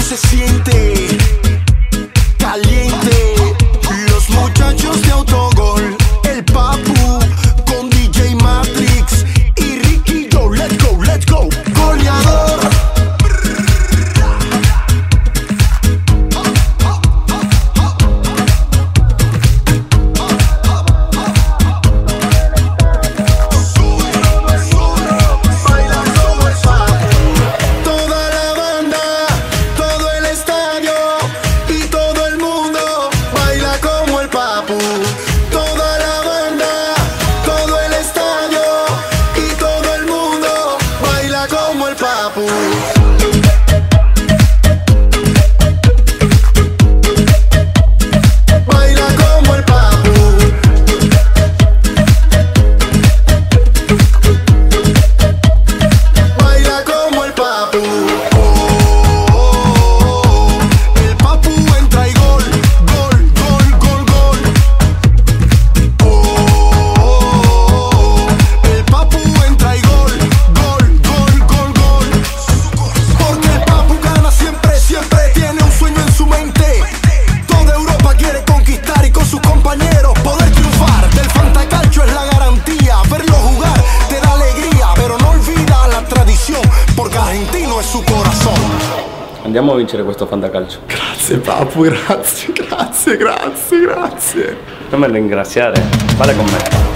no se siente caliente. Los muchachos de autogol, el papu con DJ Matrix y Ricky Yo, let's go, let's go. couple Andiamo a vincere questo fantacalcio. Grazie Papu, grazie, grazie, grazie, grazie. Non me lo ringraziare, vale con me.